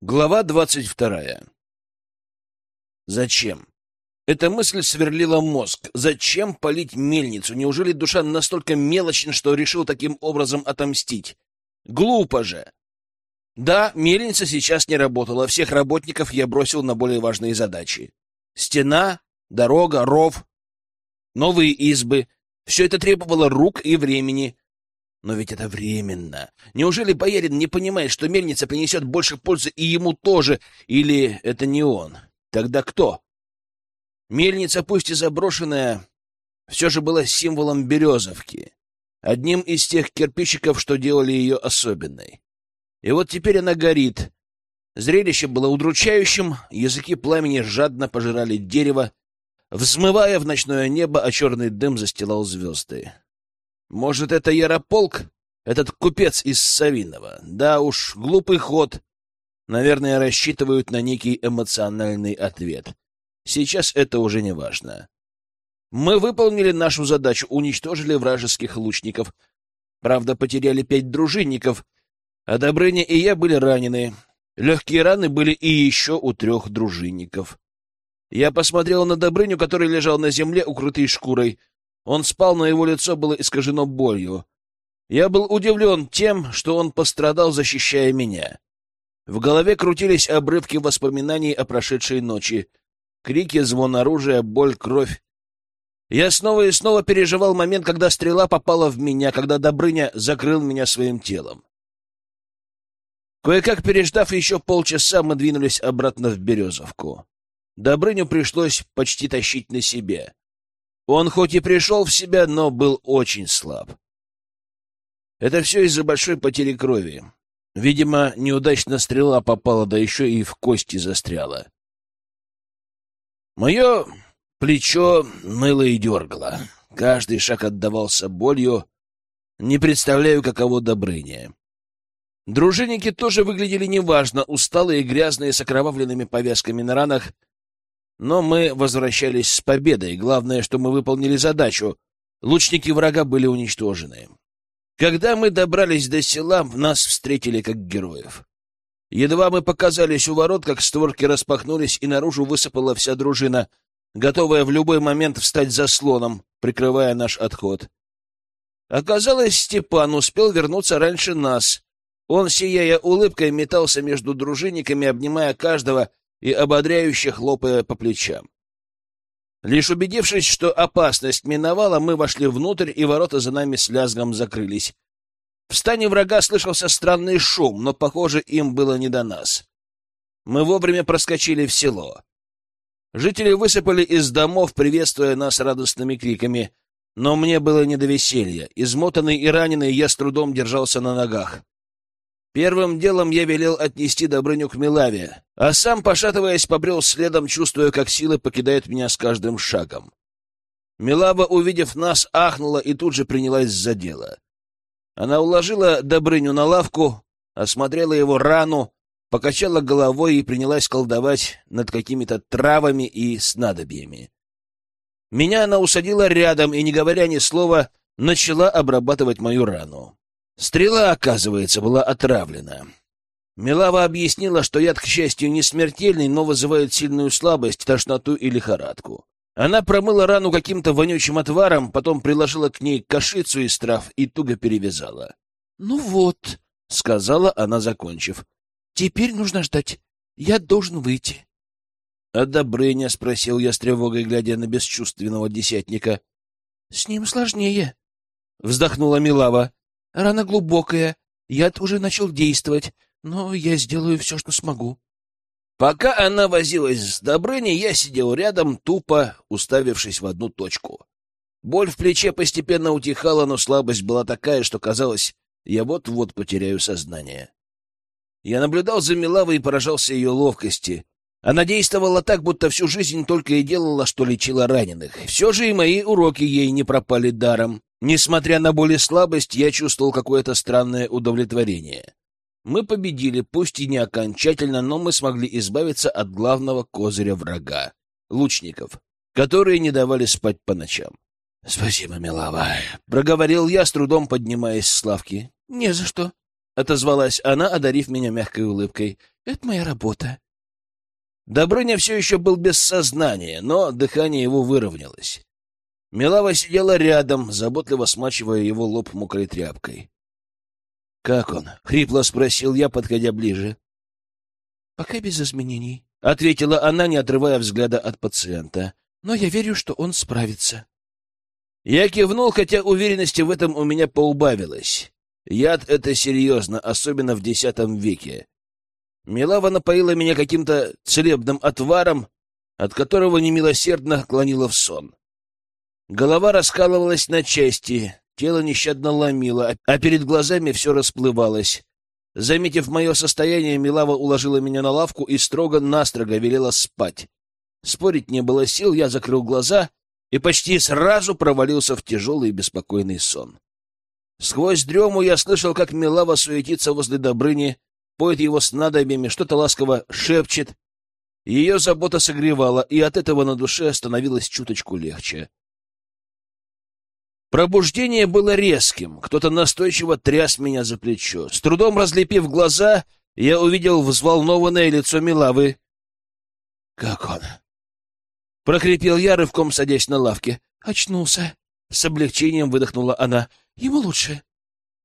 Глава двадцать вторая. Зачем? Эта мысль сверлила мозг. Зачем полить мельницу? Неужели душа настолько мелочен, что решил таким образом отомстить? Глупо же! Да, мельница сейчас не работала. Всех работников я бросил на более важные задачи. Стена, дорога, ров, новые избы. Все это требовало рук и времени. Но ведь это временно. Неужели боярин не понимает, что мельница принесет больше пользы и ему тоже? Или это не он? Тогда кто? Мельница, пусть и заброшенная, все же была символом Березовки. Одним из тех кирпичиков, что делали ее особенной. И вот теперь она горит. Зрелище было удручающим, языки пламени жадно пожирали дерево, взмывая в ночное небо, а черный дым застилал звезды. Может, это Ярополк? Этот купец из Савинова? Да уж, глупый ход. Наверное, рассчитывают на некий эмоциональный ответ. Сейчас это уже не важно. Мы выполнили нашу задачу, уничтожили вражеских лучников. Правда, потеряли пять дружинников, а Добрыня и я были ранены. Легкие раны были и еще у трех дружинников. Я посмотрел на Добрыню, который лежал на земле, укрытый шкурой. Он спал, но его лицо было искажено болью. Я был удивлен тем, что он пострадал, защищая меня. В голове крутились обрывки воспоминаний о прошедшей ночи. Крики, звон оружия, боль, кровь. Я снова и снова переживал момент, когда стрела попала в меня, когда Добрыня закрыл меня своим телом. Кое-как переждав еще полчаса, мы двинулись обратно в Березовку. Добрыню пришлось почти тащить на себе. Он хоть и пришел в себя, но был очень слаб. Это все из-за большой потери крови. Видимо, неудачно стрела попала, да еще и в кости застряла. Мое плечо ныло и дергало. Каждый шаг отдавался болью. Не представляю, каково Добрыня. Дружинники тоже выглядели неважно, усталые, грязные, с окровавленными повязками на ранах — но мы возвращались с победой. Главное, что мы выполнили задачу. Лучники врага были уничтожены. Когда мы добрались до села, нас встретили как героев. Едва мы показались у ворот, как створки распахнулись, и наружу высыпала вся дружина, готовая в любой момент встать заслоном, прикрывая наш отход. Оказалось, Степан успел вернуться раньше нас. Он, сияя улыбкой, метался между дружинниками, обнимая каждого и ободряюще хлопая по плечам. Лишь убедившись, что опасность миновала, мы вошли внутрь, и ворота за нами с лязгом закрылись. В стане врага слышался странный шум, но, похоже, им было не до нас. Мы вовремя проскочили в село. Жители высыпали из домов, приветствуя нас радостными криками, но мне было не до веселья. Измотанный и раненый, я с трудом держался на ногах. Первым делом я велел отнести Добрыню к Милаве, а сам, пошатываясь, побрел следом, чувствуя, как силы покидают меня с каждым шагом. Милава, увидев нас, ахнула и тут же принялась за дело. Она уложила Добрыню на лавку, осмотрела его рану, покачала головой и принялась колдовать над какими-то травами и снадобьями. Меня она усадила рядом и, не говоря ни слова, начала обрабатывать мою рану. Стрела, оказывается, была отравлена. Милава объяснила, что яд, к счастью, не смертельный, но вызывает сильную слабость, тошноту и лихорадку. Она промыла рану каким-то вонючим отваром, потом приложила к ней кашицу из трав и туго перевязала. — Ну вот, — сказала она, закончив. — Теперь нужно ждать. Я должен выйти. — Добрыня? — спросил я с тревогой, глядя на бесчувственного десятника. — С ним сложнее, — вздохнула Милава. Рана глубокая, яд уже начал действовать, но я сделаю все, что смогу. Пока она возилась с Добрыней, я сидел рядом, тупо уставившись в одну точку. Боль в плече постепенно утихала, но слабость была такая, что казалось, я вот-вот потеряю сознание. Я наблюдал за Милавой и поражался ее ловкости. Она действовала так, будто всю жизнь только и делала, что лечила раненых. Все же и мои уроки ей не пропали даром. Несмотря на боль и слабость, я чувствовал какое-то странное удовлетворение. Мы победили, пусть и не окончательно, но мы смогли избавиться от главного козыря врага — лучников, которые не давали спать по ночам. — Спасибо, милава, — проговорил я, с трудом поднимаясь с лавки. — Не за что, — отозвалась она, одарив меня мягкой улыбкой. — Это моя работа. Добрыня все еще был без сознания, но дыхание его выровнялось. Милава сидела рядом, заботливо смачивая его лоб мокрой тряпкой. — Как он? — хрипло спросил я, подходя ближе. — Пока без изменений, — ответила она, не отрывая взгляда от пациента. — Но я верю, что он справится. Я кивнул, хотя уверенности в этом у меня поубавилось. Яд — это серьезно, особенно в десятом веке. Милава напоила меня каким-то целебным отваром, от которого немилосердно клонила в сон. Голова раскалывалась на части, тело нещадно ломило, а перед глазами все расплывалось. Заметив мое состояние, Милава уложила меня на лавку и строго-настрого велела спать. Спорить не было сил, я закрыл глаза и почти сразу провалился в тяжелый и беспокойный сон. Сквозь дрему я слышал, как Милава суетится возле Добрыни, поет его снадобьями, что-то ласково шепчет. Ее забота согревала, и от этого на душе становилось чуточку легче. Пробуждение было резким. Кто-то настойчиво тряс меня за плечо. С трудом разлепив глаза, я увидел взволнованное лицо Милавы. «Как он?» Прохрипел я, рывком садясь на лавке. «Очнулся». С облегчением выдохнула она. «Ему лучше».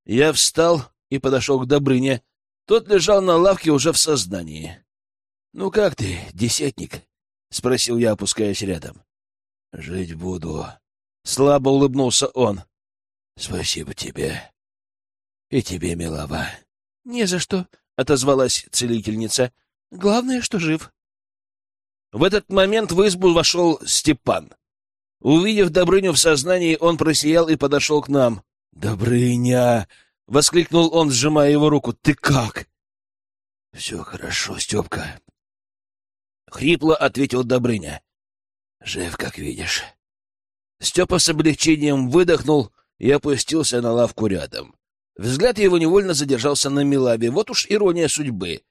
Я встал и подошел к Добрыне. Тот лежал на лавке уже в сознании. «Ну как ты, десятник?» — спросил я, опускаясь рядом. «Жить буду», Слабо улыбнулся он. — Спасибо тебе. И тебе, милава. — Не за что, — отозвалась целительница. — Главное, что жив. В этот момент в избу вошел Степан. Увидев Добрыню в сознании, он просиял и подошел к нам. — Добрыня! — воскликнул он, сжимая его руку. — Ты как? — Все хорошо, Степка. Хрипло ответил Добрыня. — Жив, как видишь. Степа с облегчением выдохнул и опустился на лавку рядом. Взгляд его невольно задержался на Милаве. Вот уж ирония судьбы.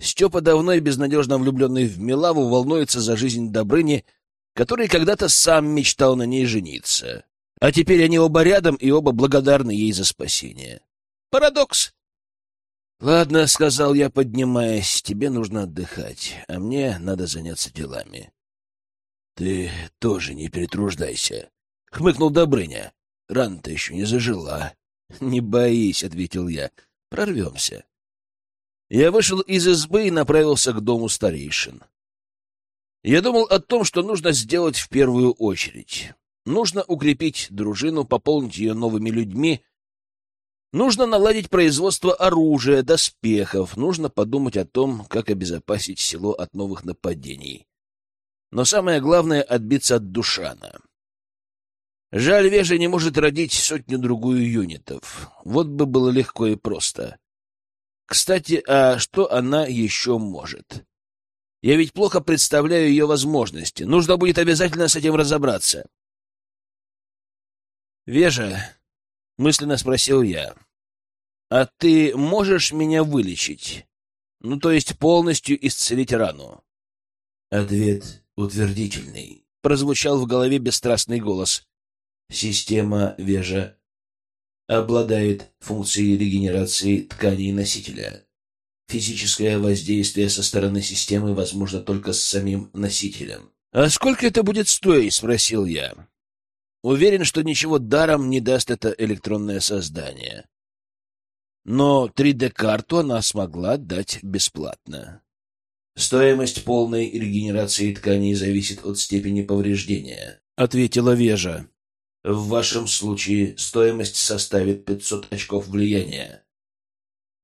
Степа, давно и безнадежно влюбленный в Милаву, волнуется за жизнь Добрыни, который когда-то сам мечтал на ней жениться. А теперь они оба рядом и оба благодарны ей за спасение. Парадокс. «Ладно», — сказал я, поднимаясь, — «тебе нужно отдыхать, а мне надо заняться делами». «Ты тоже не перетруждайся», — хмыкнул Добрыня. — Рана-то еще не зажила. — Не боись, — ответил я. — Прорвемся. Я вышел из избы и направился к дому старейшин. Я думал о том, что нужно сделать в первую очередь. Нужно укрепить дружину, пополнить ее новыми людьми. Нужно наладить производство оружия, доспехов. Нужно подумать о том, как обезопасить село от новых нападений. Но самое главное — отбиться от Душана. Жаль, Вежа не может родить сотню-другую юнитов. Вот бы было легко и просто. Кстати, а что она еще может? Я ведь плохо представляю ее возможности. Нужно будет обязательно с этим разобраться. «Вежа», — мысленно спросил я, — «а ты можешь меня вылечить? Ну, то есть полностью исцелить рану?» Ответ утвердительный. Прозвучал в голове бесстрастный голос. Система Вежа обладает функцией регенерации тканей носителя. Физическое воздействие со стороны системы возможно только с самим носителем. «А сколько это будет стоить?» — спросил я. Уверен, что ничего даром не даст это электронное создание. Но 3D-карту она смогла дать бесплатно. Стоимость полной регенерации тканей зависит от степени повреждения, — ответила Вежа. В вашем случае стоимость составит 500 очков влияния.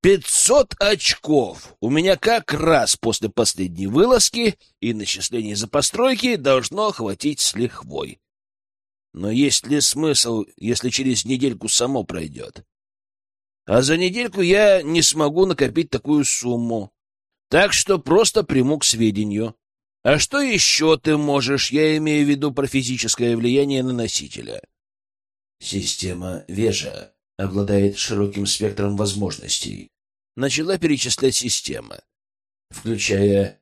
Пятьсот очков! У меня как раз после последней вылазки и начислений за постройки должно хватить с лихвой. Но есть ли смысл, если через недельку само пройдет? А за недельку я не смогу накопить такую сумму. Так что просто приму к сведению. А что еще ты можешь, я имею в виду про физическое влияние на носителя? Система Вежа обладает широким спектром возможностей. Начала перечислять система, включая,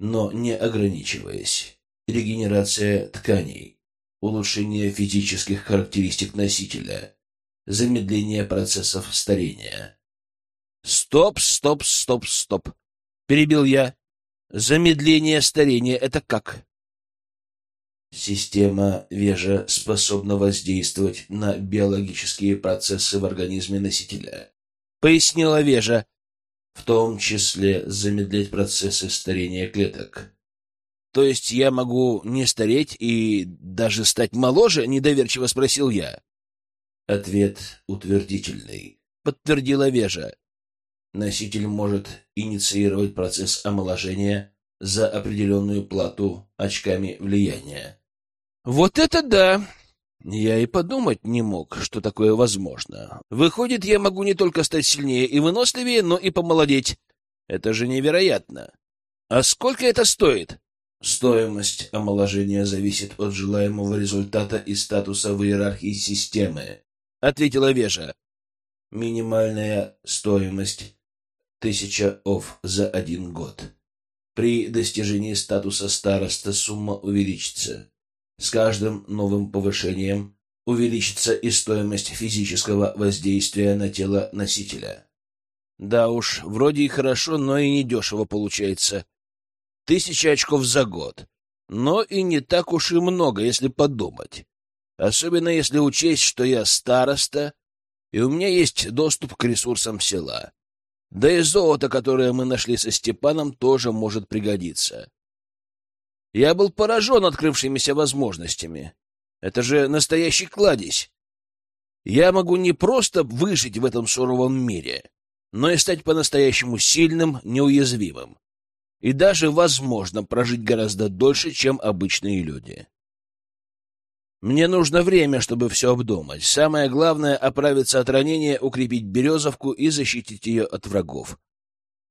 но не ограничиваясь, регенерация тканей, улучшение физических характеристик носителя, замедление процессов старения. Стоп, стоп, стоп, стоп. — перебил я. «Замедление старения — это как?» Система Вежа способна воздействовать на биологические процессы в организме носителя, — пояснила Вежа. В том числе замедлять процессы старения клеток. То есть я могу не стареть и даже стать моложе? Недоверчиво спросил я. Ответ утвердительный, подтвердила Вежа. Носитель может инициировать процесс омоложения за определенную плату очками влияния. Вот это да! Я и подумать не мог, что такое возможно. Выходит, я могу не только стать сильнее и выносливее, но и помолодеть. Это же невероятно. А сколько это стоит? Стоимость омоложения зависит от желаемого результата и статуса в иерархии системы, — ответила Вежа. Минимальная стоимость — тысяча ов за один год. При достижении статуса староста сумма увеличится. С каждым новым повышением увеличится и стоимость физического воздействия на тело носителя. Да уж, вроде и хорошо, но и недешево получается. Тысяча очков за год. Но и не так уж и много, если подумать. Особенно если учесть, что я староста, и у меня есть доступ к ресурсам села. Да и золото, которое мы нашли со Степаном, тоже может пригодиться. Я был поражен открывшимися возможностями. Это же настоящий кладезь. Я могу не просто выжить в этом суровом мире, но и стать по-настоящему сильным, неуязвимым и даже, возможно, прожить гораздо дольше, чем обычные люди. Мне нужно время, чтобы все обдумать. Самое главное — оправиться от ранения, укрепить Березовку и защитить ее от врагов.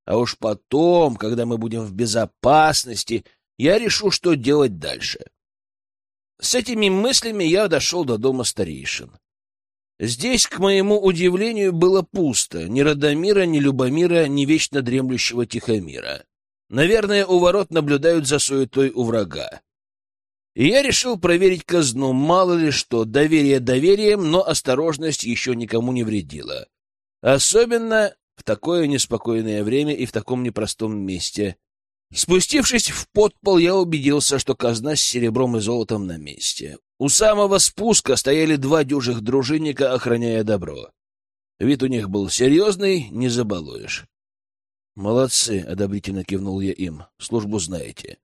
А уж потом, когда мы будем в безопасности, я решу, что делать дальше. С этими мыслями я дошел до дома старейшин. Здесь, к моему удивлению, было пусто. Ни Радомира, ни Любомира, ни вечно дремлющего Тихомира. Наверное, у ворот наблюдают за суетой у врага. И я решил проверить казну, мало ли что, доверие доверием, но осторожность еще никому не вредила. Особенно в такое неспокойное время и в таком непростом месте. Спустившись в подпол, я убедился, что казна с серебром и золотом на месте. У самого спуска стояли два дюжих дружинника, охраняя добро. Вид у них был серьезный, не забалуешь. «Молодцы!» — одобрительно кивнул я им. «Службу знаете».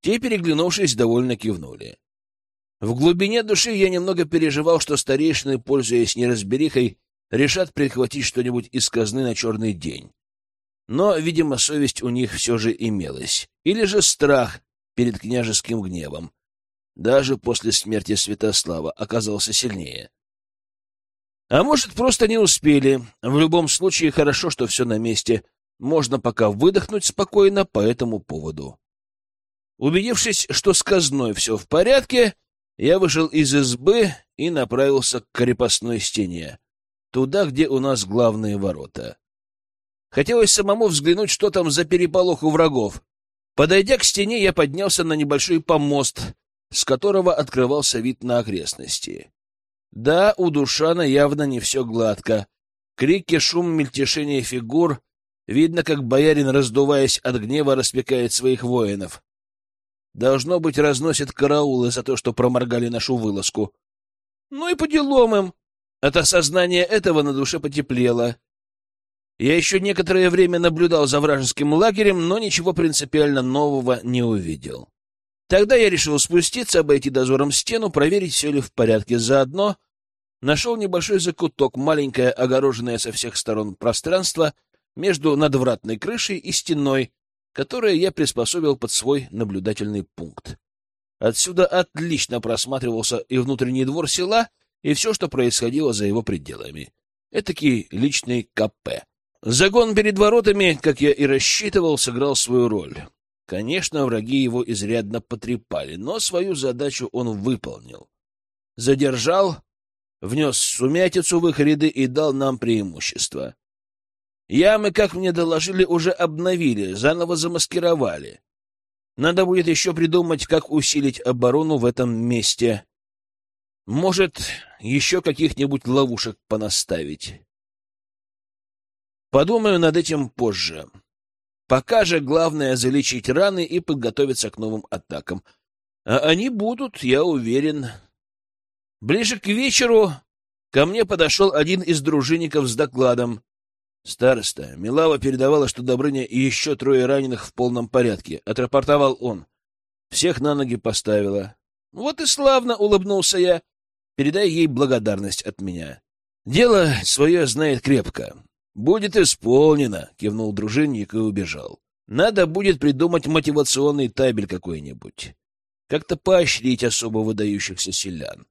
Те, переглянувшись, довольно кивнули. В глубине души я немного переживал, что старейшины, пользуясь неразберихой, решат прихватить что-нибудь из казны на черный день. Но, видимо, совесть у них все же имелась. Или же страх перед княжеским гневом. Даже после смерти Святослава оказался сильнее. А может, просто не успели. В любом случае, хорошо, что все на месте — можно пока выдохнуть спокойно по этому поводу. Убедившись, что с казной все в порядке, я вышел из избы и направился к крепостной стене, туда, где у нас главные ворота. Хотелось самому взглянуть, что там за переполох у врагов. Подойдя к стене, я поднялся на небольшой помост, с которого открывался вид на окрестности. Да, у Душана явно не все гладко. Крики, шум, мельтешение фигур Видно, как боярин, раздуваясь от гнева, распекает своих воинов. Должно быть, разносит караулы за то, что проморгали нашу вылазку. Ну и по делам им. От осознания этого на душе потеплело. Я еще некоторое время наблюдал за вражеским лагерем, но ничего принципиально нового не увидел. Тогда я решил спуститься, обойти дозором стену, проверить, все ли в порядке. Заодно нашел небольшой закуток, маленькое огороженное со всех сторон пространство — между надвратной крышей и стеной, которое я приспособил под свой наблюдательный пункт. Отсюда отлично просматривался и внутренний двор села, и все, что происходило за его пределами. Этакий личный КП. Загон перед воротами, как я и рассчитывал, сыграл свою роль. Конечно, враги его изрядно потрепали, но свою задачу он выполнил. Задержал, внес сумятицу в их ряды и дал нам преимущество. Ямы, как мне доложили, уже обновили, заново замаскировали. Надо будет еще придумать, как усилить оборону в этом месте. Может, еще каких-нибудь ловушек понаставить. Подумаю над этим позже. Пока же главное залечить раны и подготовиться к новым атакам. А они будут, я уверен. Ближе к вечеру ко мне подошел один из дружинников с докладом. Староста, Милава передавала, что Добрыня и еще трое раненых в полном порядке. Отрапортовал он. Всех на ноги поставила. Вот и славно, улыбнулся я. Передай ей благодарность от меня. Дело свое знает крепко. Будет исполнено, кивнул дружинник и убежал. Надо будет придумать мотивационный табель какой-нибудь. Как-то поощрить особо выдающихся селян.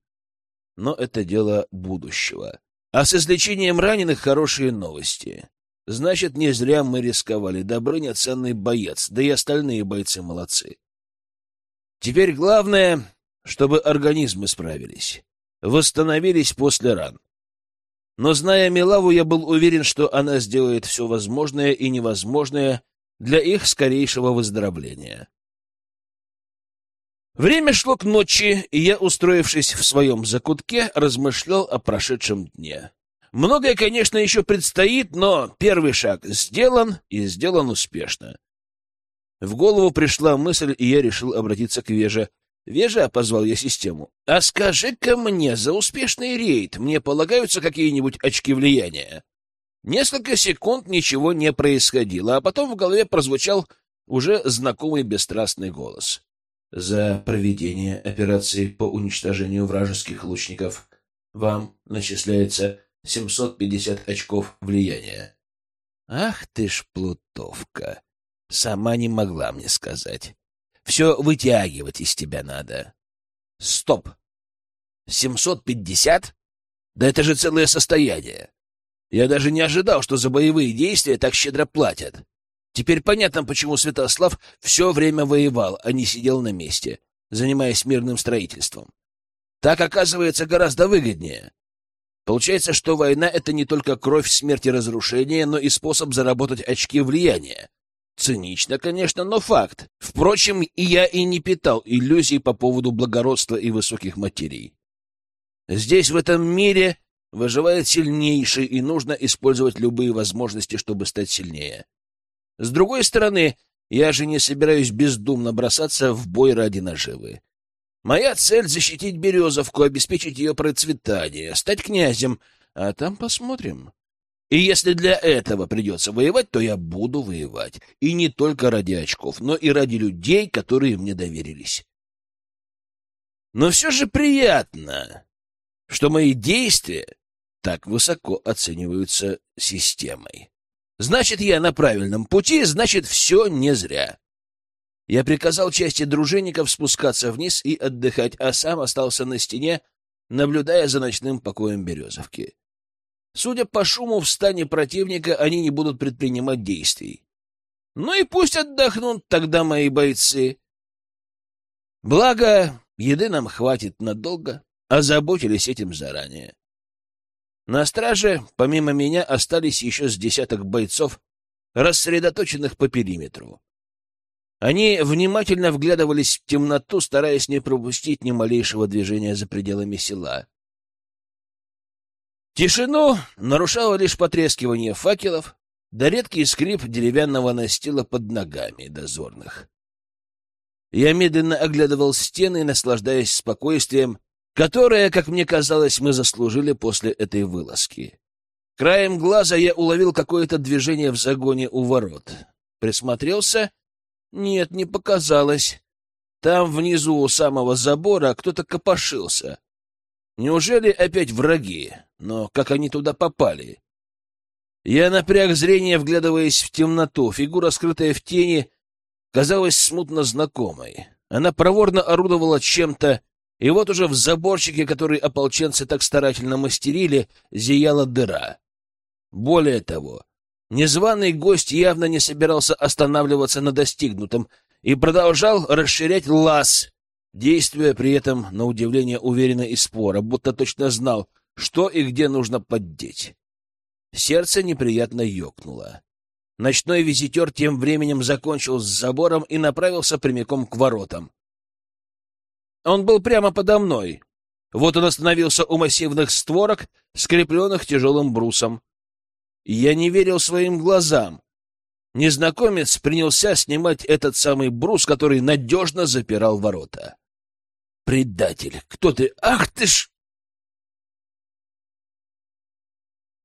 Но это дело будущего. А с излечением раненых хорошие новости. Значит, не зря мы рисковали. Добрыня — ценный боец, да и остальные бойцы молодцы. Теперь главное, чтобы организмы справились, восстановились после ран. Но, зная Милаву, я был уверен, что она сделает все возможное и невозможное для их скорейшего выздоровления. Время шло к ночи, и я, устроившись в своем закутке, размышлял о прошедшем дне. Многое, конечно, еще предстоит, но первый шаг сделан и сделан успешно. В голову пришла мысль, и я решил обратиться к Веже. «Вежа», — позвал я систему, — «а скажи-ка мне, за успешный рейд мне полагаются какие-нибудь очки влияния?» Несколько секунд ничего не происходило, а потом в голове прозвучал уже знакомый бесстрастный голос. «За проведение операции по уничтожению вражеских лучников вам начисляется 750 очков влияния». «Ах ты ж плутовка!» Сама не могла мне сказать. Все вытягивать из тебя надо. Стоп! Семьсот пятьдесят? Да это же целое состояние. Я даже не ожидал, что за боевые действия так щедро платят. Теперь понятно, почему Святослав все время воевал, а не сидел на месте, занимаясь мирным строительством. Так, оказывается, гораздо выгоднее. Получается, что война — это не только кровь, смерть и разрушение, но и способ заработать очки влияния. Цинично, конечно, но факт. Впрочем, и я и не питал иллюзий по поводу благородства и высоких материй. Здесь, в этом мире, выживает сильнейший, и нужно использовать любые возможности, чтобы стать сильнее. С другой стороны, я же не собираюсь бездумно бросаться в бой ради наживы. Моя цель — защитить Березовку, обеспечить ее процветание, стать князем, а там посмотрим. И если для этого придется воевать, то я буду воевать. И не только ради очков, но и ради людей, которые мне доверились. Но все же приятно, что мои действия так высоко оцениваются системой. Значит, я на правильном пути, значит, все не зря. Я приказал части дружинников спускаться вниз и отдыхать, а сам остался на стене, наблюдая за ночным покоем Березовки. Судя по шуму в стане противника, они не будут предпринимать действий. Ну и пусть отдохнут тогда мои бойцы. Благо, еды нам хватит надолго, озаботились этим заранее. На страже, помимо меня, остались еще с десяток бойцов, рассредоточенных по периметру. Они внимательно вглядывались в темноту, стараясь не пропустить ни малейшего движения за пределами села. Тишину нарушало лишь потрескивание факелов да редкий скрип деревянного настила под ногами дозорных. Я медленно оглядывал стены, наслаждаясь спокойствием, которое, как мне казалось, мы заслужили после этой вылазки. Краем глаза я уловил какое-то движение в загоне у ворот. Присмотрелся? Нет, не показалось. Там внизу у самого забора кто-то копошился. Неужели опять враги? Но как они туда попали? Я напряг зрение, вглядываясь в темноту. Фигура, скрытая в тени, казалась смутно знакомой. Она проворно орудовала чем-то, и вот уже в заборчике, который ополченцы так старательно мастерили, зияла дыра. Более того, незваный гость явно не собирался останавливаться на достигнутом и продолжал расширять лаз, действуя при этом, на удивление, уверенно и споро, будто точно знал, что и где нужно поддеть. Сердце неприятно ёкнуло. Ночной визитер тем временем закончил с забором и направился прямиком к воротам. Он был прямо подо мной. Вот он остановился у массивных створок, скрепленных тяжелым брусом. Я не верил своим глазам. Незнакомец принялся снимать этот самый брус, который надежно запирал ворота. «Предатель! Кто ты? Ах ты ж!»